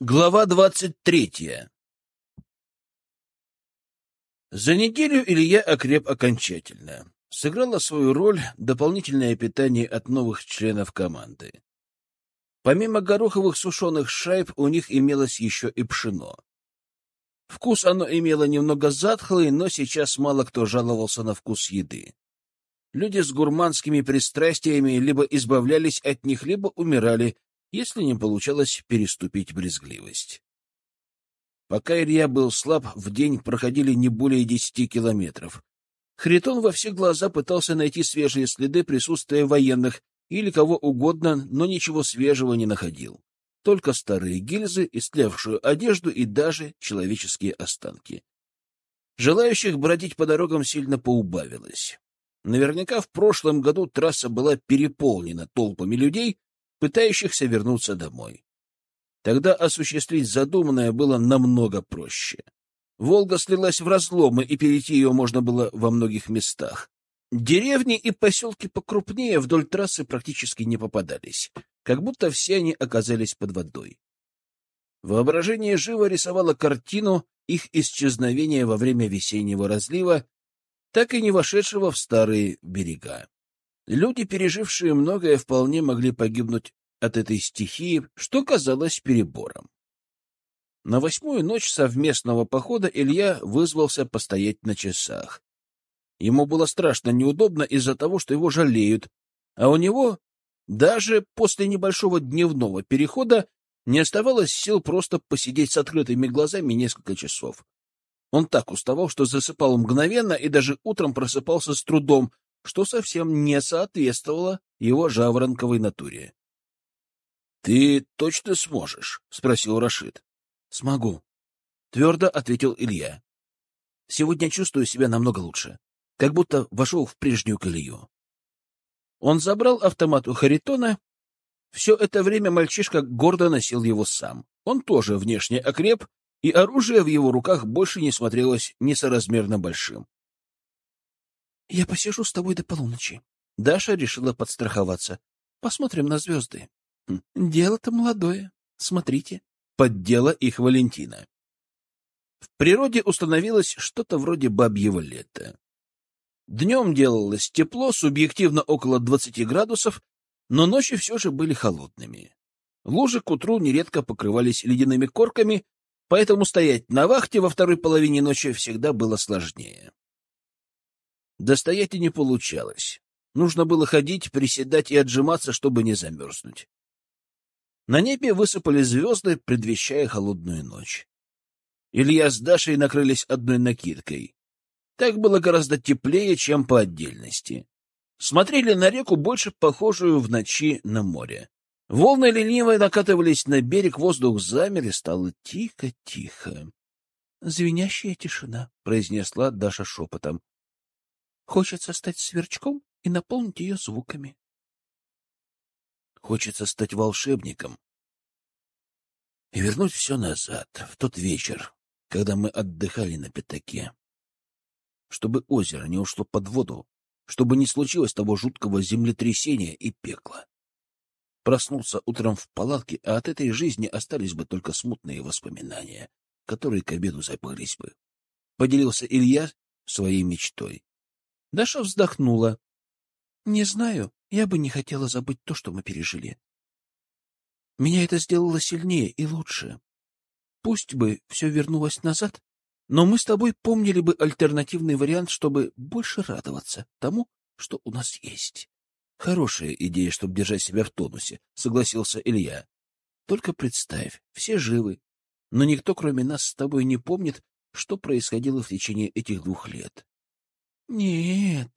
Глава двадцать третья За неделю Илья окреп окончательно. Сыграло свою роль дополнительное питание от новых членов команды. Помимо гороховых сушеных шайб у них имелось еще и пшено. Вкус оно имело немного затхлый, но сейчас мало кто жаловался на вкус еды. Люди с гурманскими пристрастиями либо избавлялись от них, либо умирали, если не получалось переступить брезгливость. Пока Илья был слаб, в день проходили не более десяти километров. Хритон во все глаза пытался найти свежие следы присутствия военных или кого угодно, но ничего свежего не находил. Только старые гильзы, истлевшую одежду и даже человеческие останки. Желающих бродить по дорогам сильно поубавилось. Наверняка в прошлом году трасса была переполнена толпами людей, пытающихся вернуться домой. Тогда осуществить задуманное было намного проще. Волга слилась в разломы, и перейти ее можно было во многих местах. Деревни и поселки покрупнее вдоль трассы практически не попадались, как будто все они оказались под водой. Воображение живо рисовало картину их исчезновения во время весеннего разлива, так и не вошедшего в старые берега. Люди, пережившие многое, вполне могли погибнуть от этой стихии, что казалось перебором. На восьмую ночь совместного похода Илья вызвался постоять на часах. Ему было страшно неудобно из-за того, что его жалеют, а у него даже после небольшого дневного перехода не оставалось сил просто посидеть с открытыми глазами несколько часов. Он так уставал, что засыпал мгновенно и даже утром просыпался с трудом, что совсем не соответствовало его жаворонковой натуре. — Ты точно сможешь? — спросил Рашид. — Смогу, — твердо ответил Илья. — Сегодня чувствую себя намного лучше, как будто вошел в прежнюю колею. Он забрал автомат у Харитона. Все это время мальчишка гордо носил его сам. Он тоже внешне окреп, и оружие в его руках больше не смотрелось несоразмерно большим. — Я посижу с тобой до полуночи. Даша решила подстраховаться. — Посмотрим на звезды. Хм, — Дело-то молодое. Смотрите. Поддела их Валентина. В природе установилось что-то вроде бабьего лета. Днем делалось тепло, субъективно около 20 градусов, но ночи все же были холодными. Лужи к утру нередко покрывались ледяными корками, поэтому стоять на вахте во второй половине ночи всегда было сложнее. Достоять и не получалось. Нужно было ходить, приседать и отжиматься, чтобы не замерзнуть. На небе высыпали звезды, предвещая холодную ночь. Илья с Дашей накрылись одной накидкой. Так было гораздо теплее, чем по отдельности. Смотрели на реку, больше похожую в ночи на море. Волны лениво накатывались на берег, воздух замер и стало тихо-тихо. — Звенящая тишина, — произнесла Даша шепотом. Хочется стать сверчком и наполнить ее звуками. Хочется стать волшебником и вернуть все назад, в тот вечер, когда мы отдыхали на пятаке. Чтобы озеро не ушло под воду, чтобы не случилось того жуткого землетрясения и пекла. Проснулся утром в палатке, а от этой жизни остались бы только смутные воспоминания, которые к обеду забылись бы. Поделился Илья своей мечтой. Даша вздохнула. — Не знаю, я бы не хотела забыть то, что мы пережили. Меня это сделало сильнее и лучше. Пусть бы все вернулось назад, но мы с тобой помнили бы альтернативный вариант, чтобы больше радоваться тому, что у нас есть. Хорошая идея, чтобы держать себя в тонусе, согласился Илья. Только представь, все живы, но никто, кроме нас с тобой, не помнит, что происходило в течение этих двух лет. Нет.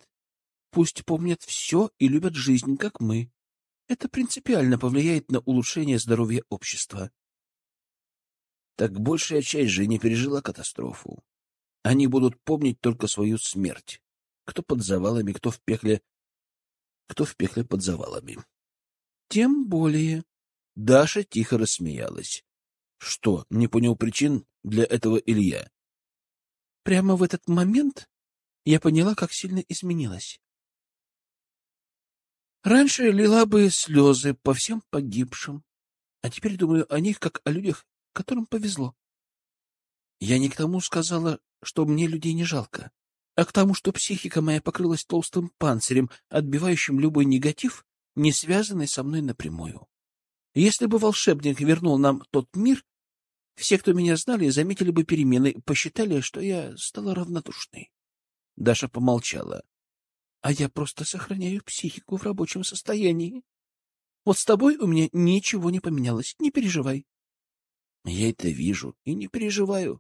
Пусть помнят все и любят жизнь, как мы. Это принципиально повлияет на улучшение здоровья общества. Так большая часть же не пережила катастрофу. Они будут помнить только свою смерть. Кто под завалами, кто в пекле, кто в пекле под завалами. Тем более. Даша тихо рассмеялась. Что, не понял причин для этого Илья? Прямо в этот момент я поняла, как сильно изменилась. Раньше лила бы слезы по всем погибшим, а теперь думаю о них, как о людях которым повезло. Я не к тому сказала, что мне людей не жалко, а к тому, что психика моя покрылась толстым панцирем, отбивающим любой негатив, не связанный со мной напрямую. Если бы волшебник вернул нам тот мир, все, кто меня знали, заметили бы перемены, посчитали, что я стала равнодушной. Даша помолчала. А я просто сохраняю психику в рабочем состоянии. Вот с тобой у меня ничего не поменялось, не переживай. Я это вижу и не переживаю.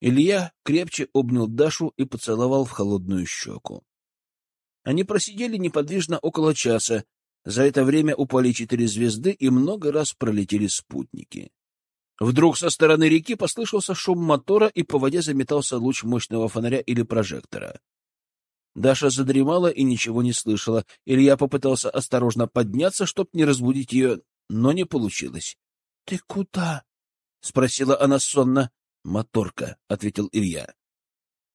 Илья крепче обнял Дашу и поцеловал в холодную щеку. Они просидели неподвижно около часа. За это время упали четыре звезды и много раз пролетели спутники. Вдруг со стороны реки послышался шум мотора, и по воде заметался луч мощного фонаря или прожектора. Даша задремала и ничего не слышала. Илья попытался осторожно подняться, чтоб не разбудить ее, но не получилось. — Ты куда? — спросила она сонно. — Моторка, — ответил Илья.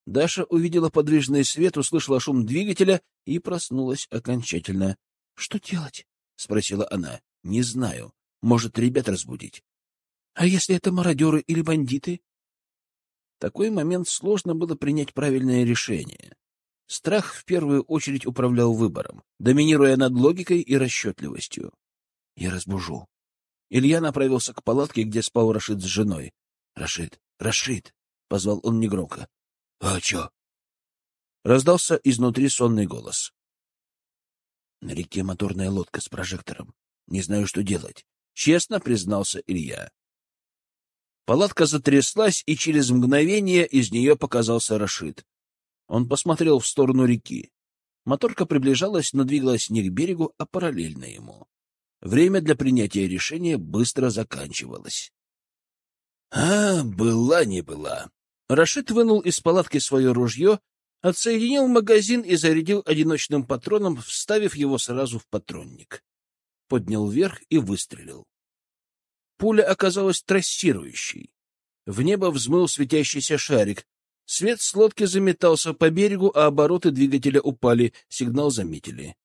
Даша увидела подвижный свет, услышала шум двигателя и проснулась окончательно. — Что делать? — спросила она. — Не знаю. Может, ребят разбудить. — А если это мародеры или бандиты? В такой момент сложно было принять правильное решение. Страх в первую очередь управлял выбором, доминируя над логикой и расчетливостью. Я разбужу. Илья направился к палатке, где спал Рашид с женой. — Рашид, Рашид! — позвал он негромко. — А чё? Раздался изнутри сонный голос. На реке моторная лодка с прожектором. Не знаю, что делать. Честно признался Илья. Палатка затряслась, и через мгновение из нее показался Рашид. Он посмотрел в сторону реки. Моторка приближалась, но двигалась не к берегу, а параллельно ему. Время для принятия решения быстро заканчивалось. А, была не была. Рашид вынул из палатки свое ружье, отсоединил магазин и зарядил одиночным патроном, вставив его сразу в патронник. Поднял вверх и выстрелил. Пуля оказалась трассирующей. В небо взмыл светящийся шарик, Свет с лодки заметался по берегу, а обороты двигателя упали, сигнал заметили.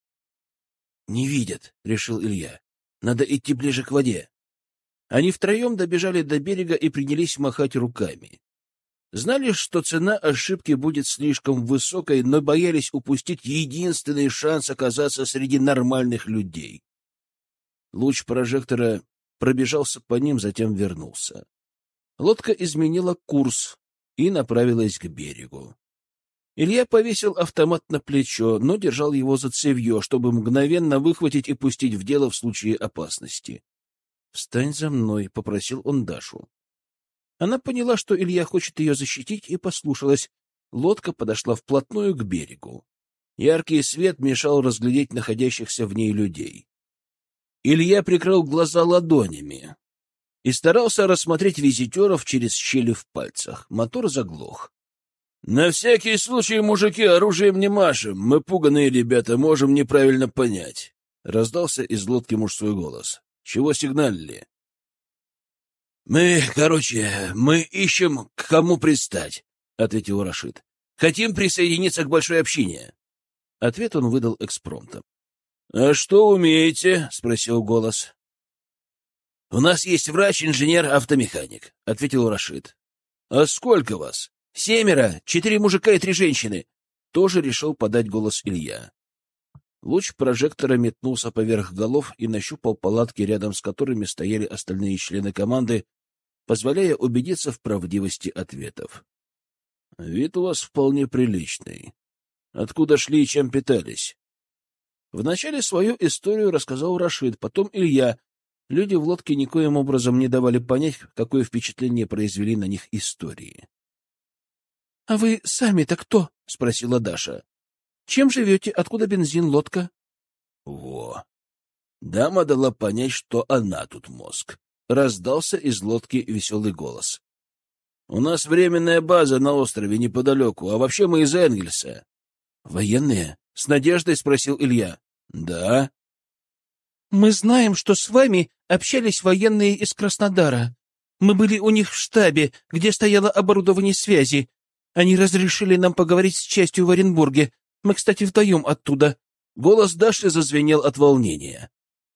— Не видят, — решил Илья. — Надо идти ближе к воде. Они втроем добежали до берега и принялись махать руками. Знали, что цена ошибки будет слишком высокой, но боялись упустить единственный шанс оказаться среди нормальных людей. Луч прожектора пробежался по ним, затем вернулся. Лодка изменила курс, и направилась к берегу. Илья повесил автомат на плечо, но держал его за цевье, чтобы мгновенно выхватить и пустить в дело в случае опасности. «Встань за мной», — попросил он Дашу. Она поняла, что Илья хочет ее защитить, и послушалась. Лодка подошла вплотную к берегу. Яркий свет мешал разглядеть находящихся в ней людей. Илья прикрыл глаза ладонями и старался рассмотреть визитеров через щели в пальцах. Мотор заглох. «На всякий случай, мужики, оружием не машем. Мы пуганые ребята, можем неправильно понять», — раздался из лодки мужской голос. «Чего сигналили?» «Мы, короче, мы ищем, к кому пристать», — ответил Рашид. «Хотим присоединиться к большой общине». Ответ он выдал экспромтом. «А что умеете?» — спросил голос. — У нас есть врач, инженер, автомеханик, — ответил Рашид. — А сколько вас? — Семеро, четыре мужика и три женщины. Тоже решил подать голос Илья. Луч прожектора метнулся поверх голов и нащупал палатки, рядом с которыми стояли остальные члены команды, позволяя убедиться в правдивости ответов. — Вид у вас вполне приличный. Откуда шли и чем питались? Вначале свою историю рассказал Рашид, потом Илья, Люди в лодке никоим образом не давали понять, какое впечатление произвели на них истории. — А вы сами-то кто? — спросила Даша. — Чем живете? Откуда бензин, лодка? — Во! Дама дала понять, что она тут мозг. Раздался из лодки веселый голос. — У нас временная база на острове неподалеку, а вообще мы из Энгельса. — Военные? — с надеждой спросил Илья. — Да. Мы знаем, что с вами общались военные из Краснодара. Мы были у них в штабе, где стояло оборудование связи. Они разрешили нам поговорить с частью в Оренбурге. Мы, кстати, вдвоем оттуда. Голос Даши зазвенел от волнения.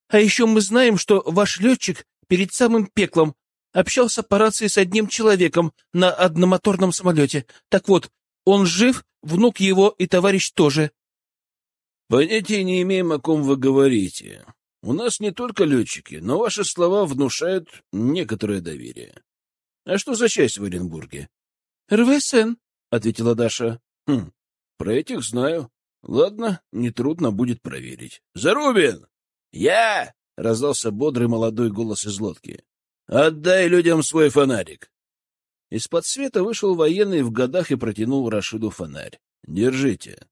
А еще мы знаем, что ваш летчик перед самым пеклом общался по рации с одним человеком на одномоторном самолете. Так вот, он жив, внук его и товарищ тоже. Понятия не имеем, о ком вы говорите. У нас не только летчики, но ваши слова внушают некоторое доверие. А что за часть в Оренбурге? — РВСН, — ответила Даша. — Хм, про этих знаю. Ладно, нетрудно будет проверить. — Зарубин! — Я! — раздался бодрый молодой голос из лодки. — Отдай людям свой фонарик. Из-под света вышел военный в годах и протянул Рашиду фонарь. — Держите.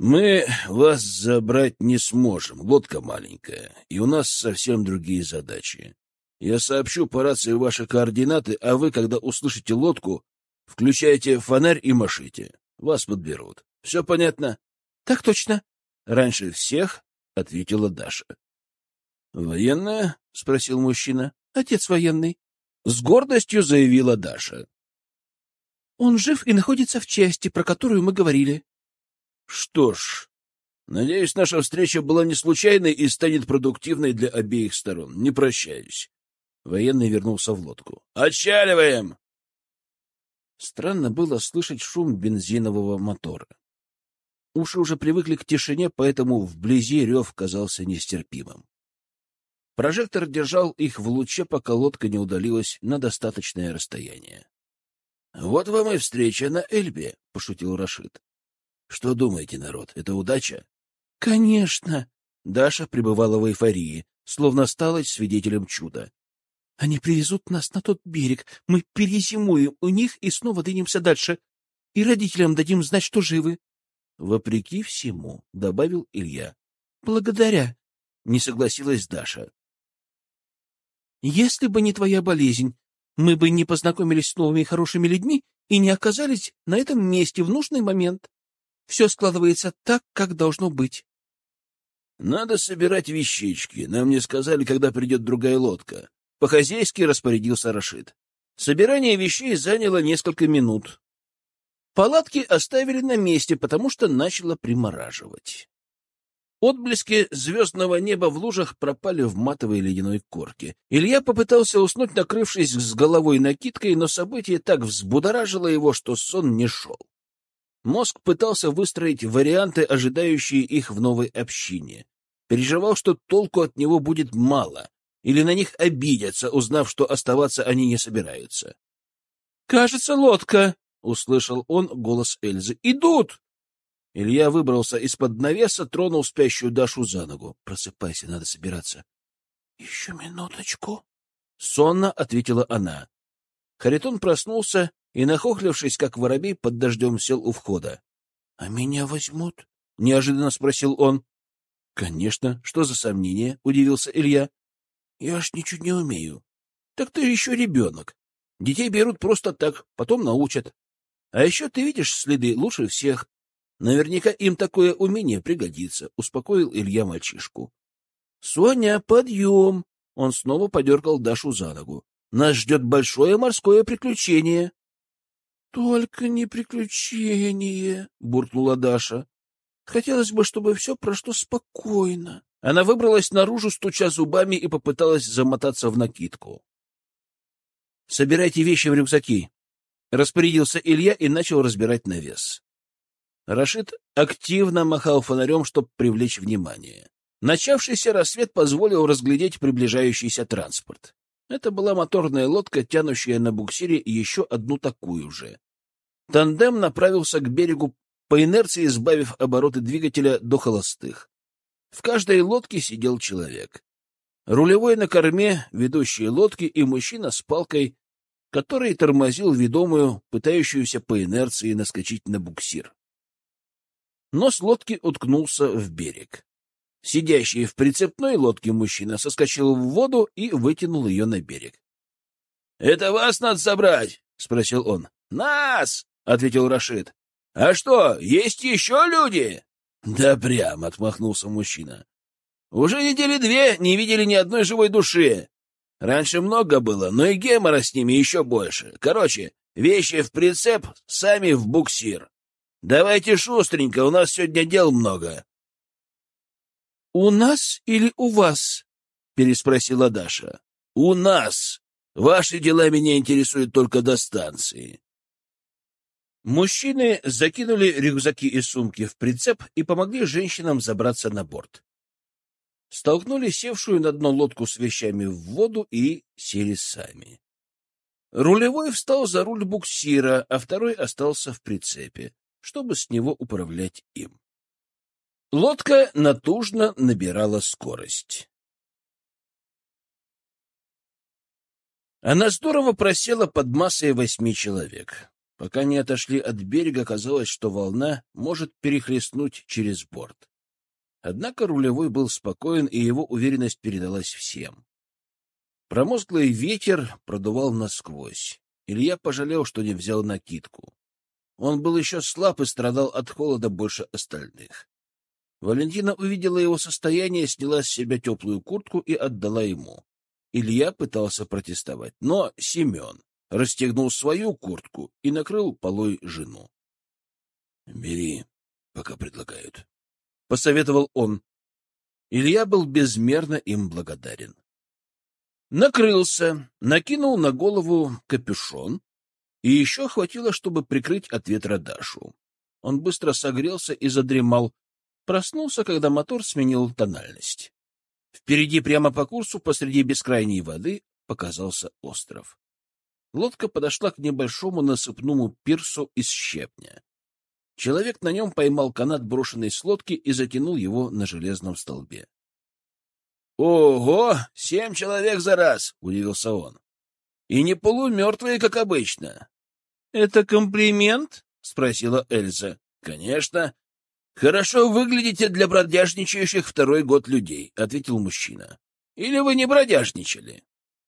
Мы вас забрать не сможем, лодка маленькая, и у нас совсем другие задачи. Я сообщу по рации ваши координаты, а вы, когда услышите лодку, включайте фонарь и машите. Вас подберут. Все понятно? — Так точно. — Раньше всех, — ответила Даша. — Военная? — спросил мужчина. — Отец военный. С гордостью заявила Даша. — Он жив и находится в части, про которую мы говорили. Что ж, надеюсь, наша встреча была не случайной и станет продуктивной для обеих сторон. Не прощаюсь. Военный вернулся в лодку. «Отчаливаем!» Странно было слышать шум бензинового мотора. Уши уже привыкли к тишине, поэтому вблизи рев казался нестерпимым. Прожектор держал их в луче, пока лодка не удалилась на достаточное расстояние. — Вот вам и встреча на Эльбе, — пошутил Рашид. Что думаете, народ, это удача? — Конечно. Даша пребывала в эйфории, словно стала свидетелем чуда. — Они привезут нас на тот берег, мы перезимуем у них и снова двинемся дальше. И родителям дадим знать, что живы. — Вопреки всему, — добавил Илья. — Благодаря, — не согласилась Даша. — Если бы не твоя болезнь, мы бы не познакомились с новыми хорошими людьми и не оказались на этом месте в нужный момент. Все складывается так, как должно быть. Надо собирать вещички. Нам не сказали, когда придет другая лодка. По-хозяйски распорядился Рашид. Собирание вещей заняло несколько минут. Палатки оставили на месте, потому что начало примораживать. Отблески звездного неба в лужах пропали в матовой ледяной корке. Илья попытался уснуть, накрывшись с головой накидкой, но событие так взбудоражило его, что сон не шел. Мозг пытался выстроить варианты, ожидающие их в новой общине. Переживал, что толку от него будет мало, или на них обидятся, узнав, что оставаться они не собираются. «Кажется, лодка!» — услышал он голос Эльзы. «Идут!» Илья выбрался из-под навеса, тронул спящую Дашу за ногу. «Просыпайся, надо собираться». «Еще минуточку», — сонно ответила она. Харитон проснулся и, нахохлившись, как воробей, под дождем сел у входа. — А меня возьмут? — неожиданно спросил он. — Конечно. Что за сомнение? — удивился Илья. — Я ж ничего не умею. — Так ты еще ребенок. Детей берут просто так, потом научат. А еще ты видишь следы лучше всех. Наверняка им такое умение пригодится, — успокоил Илья мальчишку. — Соня, подъем! Он снова подергал Дашу за ногу. Нас ждет большое морское приключение. — Только не приключение, — буркнула Даша. — Хотелось бы, чтобы все прошло спокойно. Она выбралась наружу, стуча зубами, и попыталась замотаться в накидку. — Собирайте вещи в рюкзаки, — распорядился Илья и начал разбирать навес. Рашид активно махал фонарем, чтобы привлечь внимание. Начавшийся рассвет позволил разглядеть приближающийся транспорт. Это была моторная лодка, тянущая на буксире еще одну такую же. Тандем направился к берегу, по инерции избавив обороты двигателя до холостых. В каждой лодке сидел человек. Рулевой на корме, ведущие лодки и мужчина с палкой, который тормозил ведомую, пытающуюся по инерции наскочить на буксир. Нос лодки уткнулся в берег. Сидящий в прицепной лодке мужчина соскочил в воду и вытянул ее на берег. — Это вас надо собрать? — спросил он. — Нас! — ответил Рашид. — А что, есть еще люди? — Да прям, — отмахнулся мужчина. — Уже недели две не видели ни одной живой души. Раньше много было, но и гемора с ними еще больше. Короче, вещи в прицеп, сами в буксир. Давайте шустренько, у нас сегодня дел много. — У нас или у вас? — переспросила Даша. У нас! Ваши дела меня интересуют только до станции. Мужчины закинули рюкзаки и сумки в прицеп и помогли женщинам забраться на борт. Столкнули севшую на дно лодку с вещами в воду и сели сами. Рулевой встал за руль буксира, а второй остался в прицепе, чтобы с него управлять им. Лодка натужно набирала скорость. Она здорово просела под массой восьми человек. Пока не отошли от берега, казалось, что волна может перехлестнуть через борт. Однако рулевой был спокоен, и его уверенность передалась всем. Промозглый ветер продувал насквозь. Илья пожалел, что не взял накидку. Он был еще слаб и страдал от холода больше остальных. Валентина увидела его состояние, сняла с себя теплую куртку и отдала ему. Илья пытался протестовать, но Семен расстегнул свою куртку и накрыл полой жену. — Бери, пока предлагают, — посоветовал он. Илья был безмерно им благодарен. Накрылся, накинул на голову капюшон, и еще хватило, чтобы прикрыть от ветра Дашу. Он быстро согрелся и задремал, проснулся, когда мотор сменил тональность. Впереди, прямо по курсу, посреди бескрайней воды, показался остров. Лодка подошла к небольшому насыпному пирсу из щепня. Человек на нем поймал канат, брошенный с лодки, и затянул его на железном столбе. «Ого! Семь человек за раз!» — удивился он. «И не полумертвые, как обычно». «Это комплимент?» — спросила Эльза. «Конечно. Хорошо выглядите для бродяжничающих второй год людей», — ответил мужчина. «Или вы не бродяжничали?»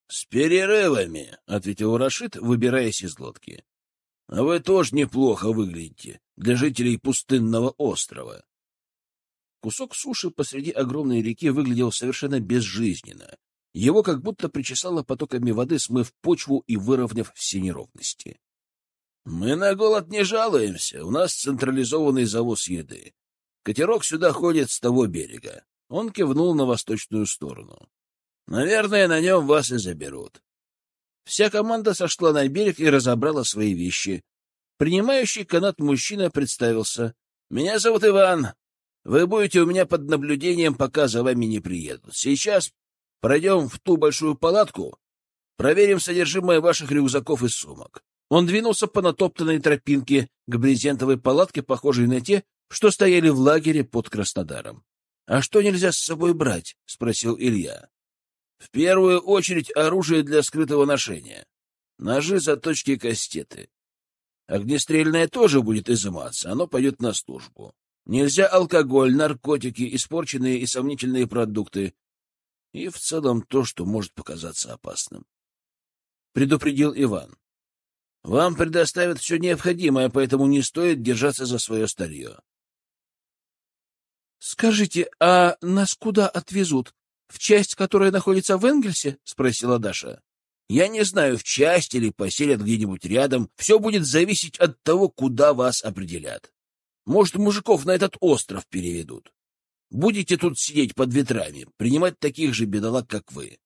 «С перерывами», — ответил Рашид, выбираясь из лодки. «А вы тоже неплохо выглядите для жителей пустынного острова». Кусок суши посреди огромной реки выглядел совершенно безжизненно. Его как будто причесало потоками воды, смыв почву и выровняв все неровности. — Мы на голод не жалуемся, у нас централизованный завоз еды. Катерок сюда ходит с того берега. Он кивнул на восточную сторону. Наверное, на нем вас и заберут. Вся команда сошла на берег и разобрала свои вещи. Принимающий канат мужчина представился. — Меня зовут Иван. Вы будете у меня под наблюдением, пока за вами не приедут. Сейчас пройдем в ту большую палатку, проверим содержимое ваших рюкзаков и сумок. Он двинулся по натоптанной тропинке к брезентовой палатке, похожей на те, что стояли в лагере под Краснодаром. — А что нельзя с собой брать? — спросил Илья. — В первую очередь оружие для скрытого ношения. Ножи, заточки, кастеты. Огнестрельное тоже будет изыматься, оно пойдет на службу. Нельзя алкоголь, наркотики, испорченные и сомнительные продукты. И в целом то, что может показаться опасным. Предупредил Иван. Вам предоставят все необходимое, поэтому не стоит держаться за свое старье. — Скажите, а нас куда отвезут? В часть, которая находится в Энгельсе? — спросила Даша. — Я не знаю, в часть или поселят где-нибудь рядом. Все будет зависеть от того, куда вас определят. Может, мужиков на этот остров переведут. Будете тут сидеть под ветрами, принимать таких же бедолаг, как вы.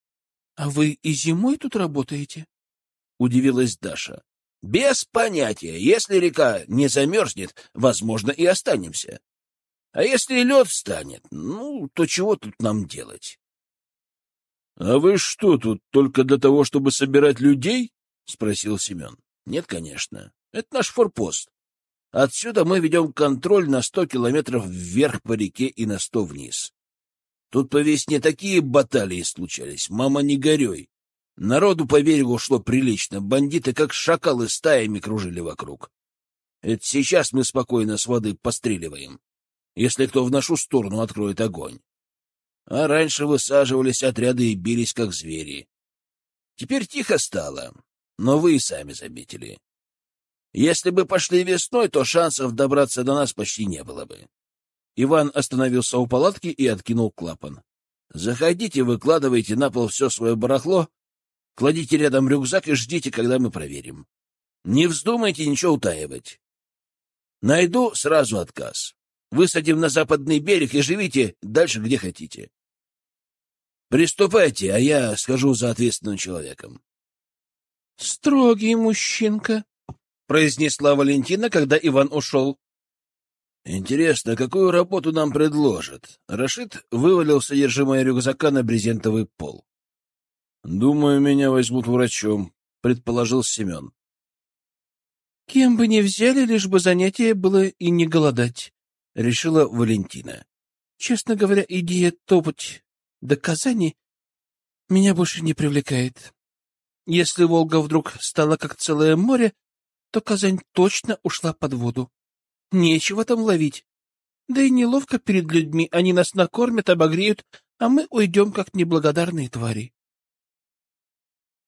— А вы и зимой тут работаете? — удивилась Даша. — Без понятия. Если река не замерзнет, возможно, и останемся. А если лед встанет, ну, то чего тут нам делать? — А вы что тут, только для того, чтобы собирать людей? — спросил Семен. — Нет, конечно. Это наш форпост. Отсюда мы ведем контроль на сто километров вверх по реке и на сто вниз. Тут по весне такие баталии случались, мама не горюй. Народу по берегу шло прилично, бандиты как шакалы стаями кружили вокруг. Это сейчас мы спокойно с воды постреливаем, если кто в нашу сторону откроет огонь. А раньше высаживались отряды и бились, как звери. Теперь тихо стало, но вы и сами заметили. Если бы пошли весной, то шансов добраться до нас почти не было бы. Иван остановился у палатки и откинул клапан. Заходите, выкладывайте на пол все свое барахло, кладите рядом рюкзак и ждите, когда мы проверим. Не вздумайте ничего утаивать. Найду сразу отказ. Высадим на западный берег и живите дальше, где хотите. Приступайте, а я схожу за ответственным человеком. — Строгий мужчинка, — произнесла Валентина, когда Иван ушел. Интересно, какую работу нам предложат? Рашид вывалил содержимое рюкзака на брезентовый пол. Думаю, меня возьмут врачом, предположил Семен. Кем бы ни взяли, лишь бы занятие было и не голодать, решила Валентина. Честно говоря, идея топать до Казани меня больше не привлекает. Если Волга вдруг стала как целое море, то Казань точно ушла под воду. Нечего там ловить. Да и неловко перед людьми. Они нас накормят, обогреют, а мы уйдем, как неблагодарные твари.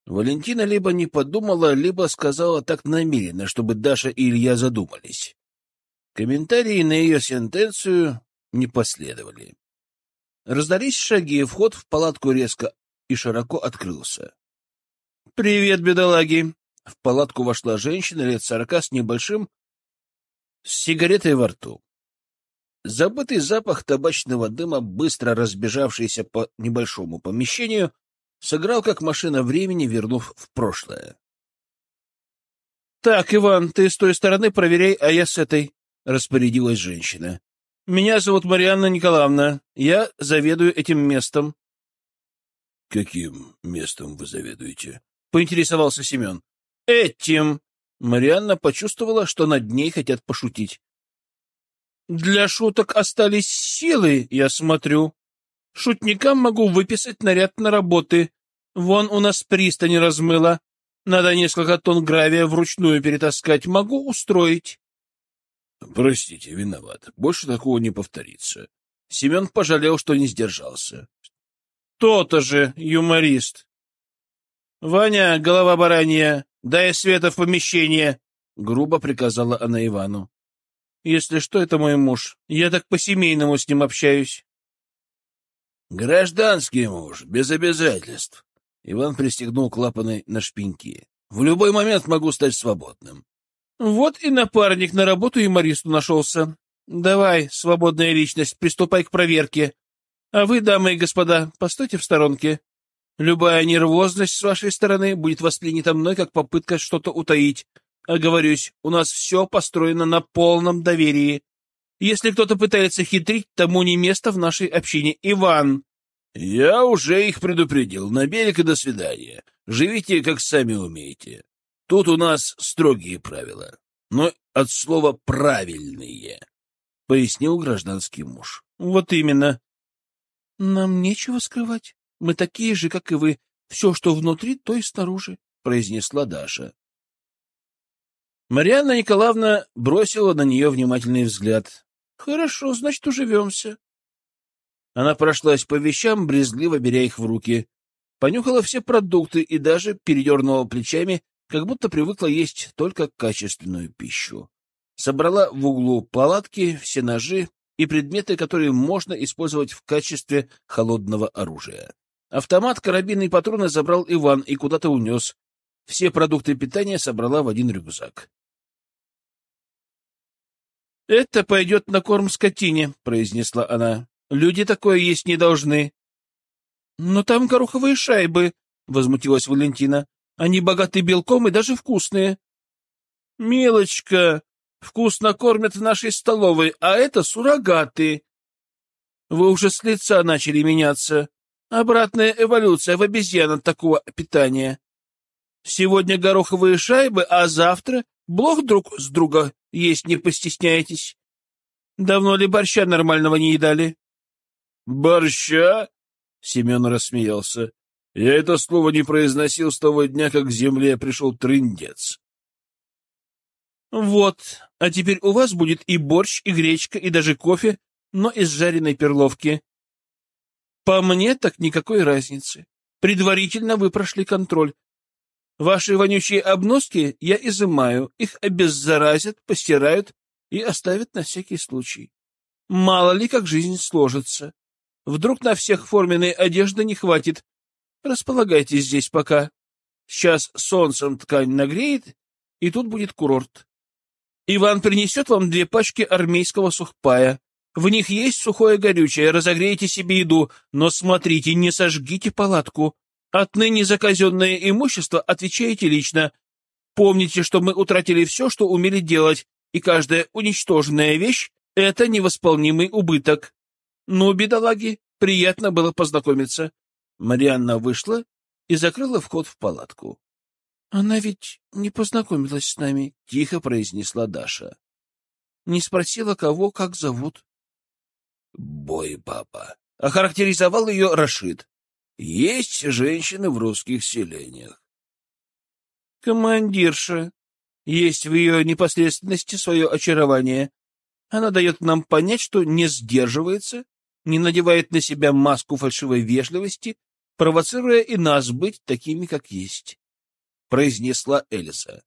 Валентина либо не подумала, либо сказала так намеренно, чтобы Даша и Илья задумались. Комментарии на ее сентенцию не последовали. Раздались шаги, вход в палатку резко и широко открылся. «Привет, бедолаги!» В палатку вошла женщина лет сорока с небольшим с сигаретой во рту. Забытый запах табачного дыма, быстро разбежавшийся по небольшому помещению, сыграл как машина времени, вернув в прошлое. — Так, Иван, ты с той стороны проверяй, а я с этой, — распорядилась женщина. — Меня зовут Марианна Николаевна. Я заведую этим местом. — Каким местом вы заведуете? — поинтересовался Семен. — Этим. Марианна почувствовала, что над ней хотят пошутить. «Для шуток остались силы, я смотрю. Шутникам могу выписать наряд на работы. Вон у нас пристань размыла. Надо несколько тонн гравия вручную перетаскать. Могу устроить». «Простите, виноват. Больше такого не повторится». Семен пожалел, что не сдержался. «То-то же, юморист!» «Ваня, голова баранья, дай света в помещение!» — грубо приказала она Ивану. «Если что, это мой муж. Я так по-семейному с ним общаюсь». «Гражданский муж, без обязательств». Иван пристегнул клапаны на шпиньки. «В любой момент могу стать свободным». «Вот и напарник на работу юмористу нашелся. Давай, свободная личность, приступай к проверке. А вы, дамы и господа, постойте в сторонке. Любая нервозность с вашей стороны будет воспринята мной как попытка что-то утаить. Оговорюсь, у нас все построено на полном доверии. Если кто-то пытается хитрить, тому не место в нашей общине. Иван!» «Я уже их предупредил. На берег и до свидания. Живите, как сами умеете. Тут у нас строгие правила. Но от слова «правильные», — пояснил гражданский муж. «Вот именно. Нам нечего скрывать». Мы такие же, как и вы. Все, что внутри, то и снаружи, — произнесла Даша. Марьяна Николаевна бросила на нее внимательный взгляд. — Хорошо, значит, уживемся. Она прошлась по вещам, брезгливо беря их в руки. Понюхала все продукты и даже передернула плечами, как будто привыкла есть только качественную пищу. Собрала в углу палатки, все ножи и предметы, которые можно использовать в качестве холодного оружия. Автомат, карабин и патроны забрал Иван и куда-то унес. Все продукты питания собрала в один рюкзак. «Это пойдет на корм скотине», — произнесла она. «Люди такое есть не должны». «Но там гороховые шайбы», — возмутилась Валентина. «Они богаты белком и даже вкусные». «Милочка, вкусно кормят в нашей столовой, а это суррогаты». «Вы уже с лица начали меняться», Обратная эволюция в обезьян от такого питания. Сегодня гороховые шайбы, а завтра блох друг с друга есть не постесняйтесь. Давно ли борща нормального не едали? Борща? Семен рассмеялся. Я это слово не произносил с того дня, как к земле пришел трындец. Вот, а теперь у вас будет и борщ, и гречка, и даже кофе, но из жареной перловки. По мне так никакой разницы. Предварительно вы прошли контроль. Ваши вонючие обноски я изымаю, их обеззаразят, постирают и оставят на всякий случай. Мало ли, как жизнь сложится. Вдруг на всех форменной одежды не хватит. Располагайтесь здесь пока. Сейчас солнцем ткань нагреет, и тут будет курорт. Иван принесет вам две пачки армейского сухпая. В них есть сухое горючее, разогрейте себе еду, но смотрите, не сожгите палатку. Отныне за казенное имущество отвечаете лично. Помните, что мы утратили все, что умели делать, и каждая уничтоженная вещь — это невосполнимый убыток. Ну, бедолаги, приятно было познакомиться. Марианна вышла и закрыла вход в палатку. — Она ведь не познакомилась с нами, — тихо произнесла Даша. — Не спросила, кого, как зовут. — Бой папа. Охарактеризовал ее Рашид. Есть женщины в русских селениях. — Командирша. Есть в ее непосредственности свое очарование. Она дает нам понять, что не сдерживается, не надевает на себя маску фальшивой вежливости, провоцируя и нас быть такими, как есть. — произнесла Элиса.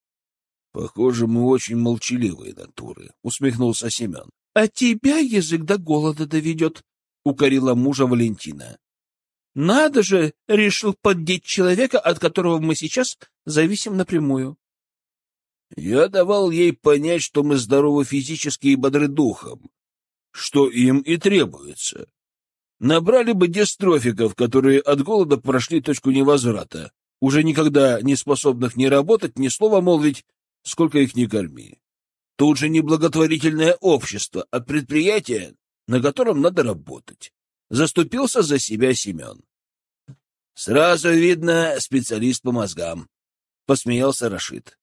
— Похоже, мы очень молчаливые натуры, — усмехнулся Семен. — А тебя язык до голода доведет, — укорила мужа Валентина. — Надо же, решил поддеть человека, от которого мы сейчас зависим напрямую. Я давал ей понять, что мы здоровы физически и бодры духом, что им и требуется. Набрали бы дистрофиков, которые от голода прошли точку невозврата, уже никогда не способных ни работать, ни слова молвить, сколько их ни корми. Тут же благотворительное общество, а предприятие, на котором надо работать. Заступился за себя Семен. Сразу видно специалист по мозгам, — посмеялся Рашид.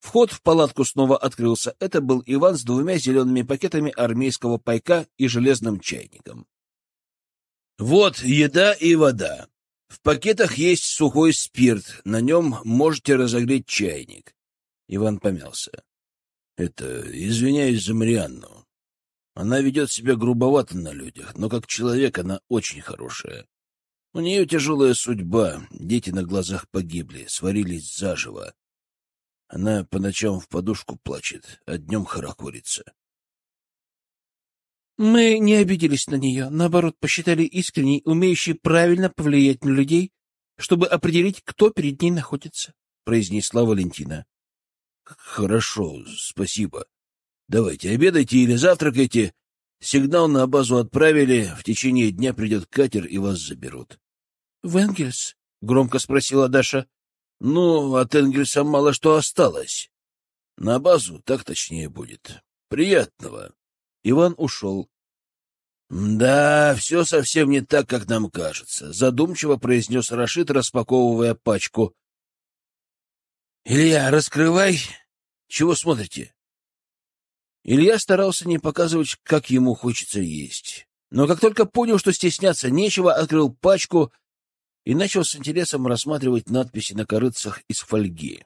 Вход в палатку снова открылся. Это был Иван с двумя зелеными пакетами армейского пайка и железным чайником. Вот еда и вода. В пакетах есть сухой спирт, на нем можете разогреть чайник. Иван помялся. Это, извиняюсь за Марианну. Она ведет себя грубовато на людях, но как человек она очень хорошая. У нее тяжелая судьба, дети на глазах погибли, сварились заживо. Она по ночам в подушку плачет, а днем хорохорится. Мы не обиделись на нее, наоборот, посчитали искренней, умеющей правильно повлиять на людей, чтобы определить, кто перед ней находится, — произнесла Валентина. — Хорошо, спасибо. Давайте, обедайте или завтракайте. Сигнал на базу отправили, в течение дня придет катер и вас заберут. — В Энгельс? — громко спросила Даша. Ну, от Энгельса мало что осталось. На базу так точнее будет. Приятного. Иван ушел. «Да, все совсем не так, как нам кажется», — задумчиво произнес Рашид, распаковывая пачку. «Илья, раскрывай. Чего смотрите?» Илья старался не показывать, как ему хочется есть. Но как только понял, что стесняться нечего, открыл пачку и начал с интересом рассматривать надписи на корыцах из фольги.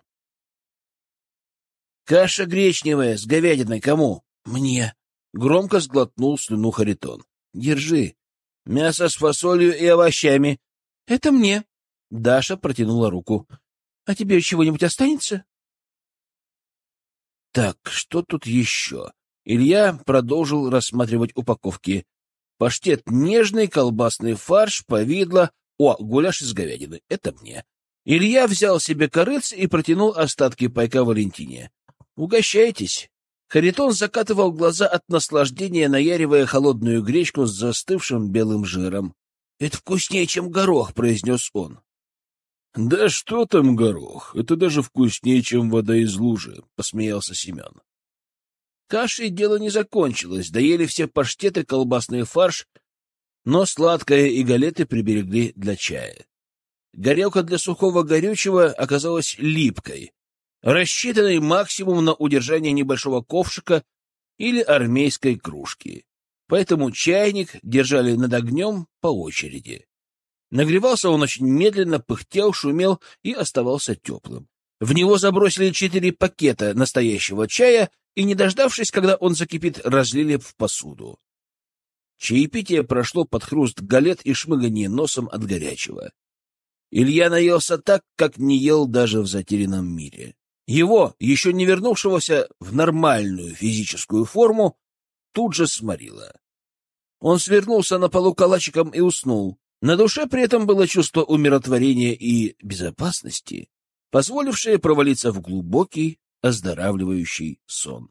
«Каша гречневая с говядиной кому?» «Мне», — громко сглотнул слюну Харитон. «Держи. Мясо с фасолью и овощами». «Это мне». Даша протянула руку. «А тебе чего-нибудь останется?» «Так, что тут еще?» Илья продолжил рассматривать упаковки. Паштет нежный, колбасный фарш, повидло, о, гуляш из говядины. Это мне. Илья взял себе корыц и протянул остатки пайка Валентине. Угощайтесь. Харитон закатывал глаза от наслаждения, наяривая холодную гречку с застывшим белым жиром. — Это вкуснее, чем горох, — произнес он. — Да что там горох? Это даже вкуснее, чем вода из лужи, — посмеялся Семен. Кашей дело не закончилось, доели все паштеты, колбасный фарш но сладкое и галеты приберегли для чая. Горелка для сухого горючего оказалась липкой, рассчитанной максимум на удержание небольшого ковшика или армейской кружки. Поэтому чайник держали над огнем по очереди. Нагревался он очень медленно, пыхтел, шумел и оставался теплым. В него забросили четыре пакета настоящего чая и, не дождавшись, когда он закипит, разлили в посуду. Чаепитие прошло под хруст галет и шмыганье носом от горячего. Илья наелся так, как не ел даже в затерянном мире. Его, еще не вернувшегося в нормальную физическую форму, тут же сморило. Он свернулся на полу калачиком и уснул. На душе при этом было чувство умиротворения и безопасности, позволившее провалиться в глубокий, оздоравливающий сон.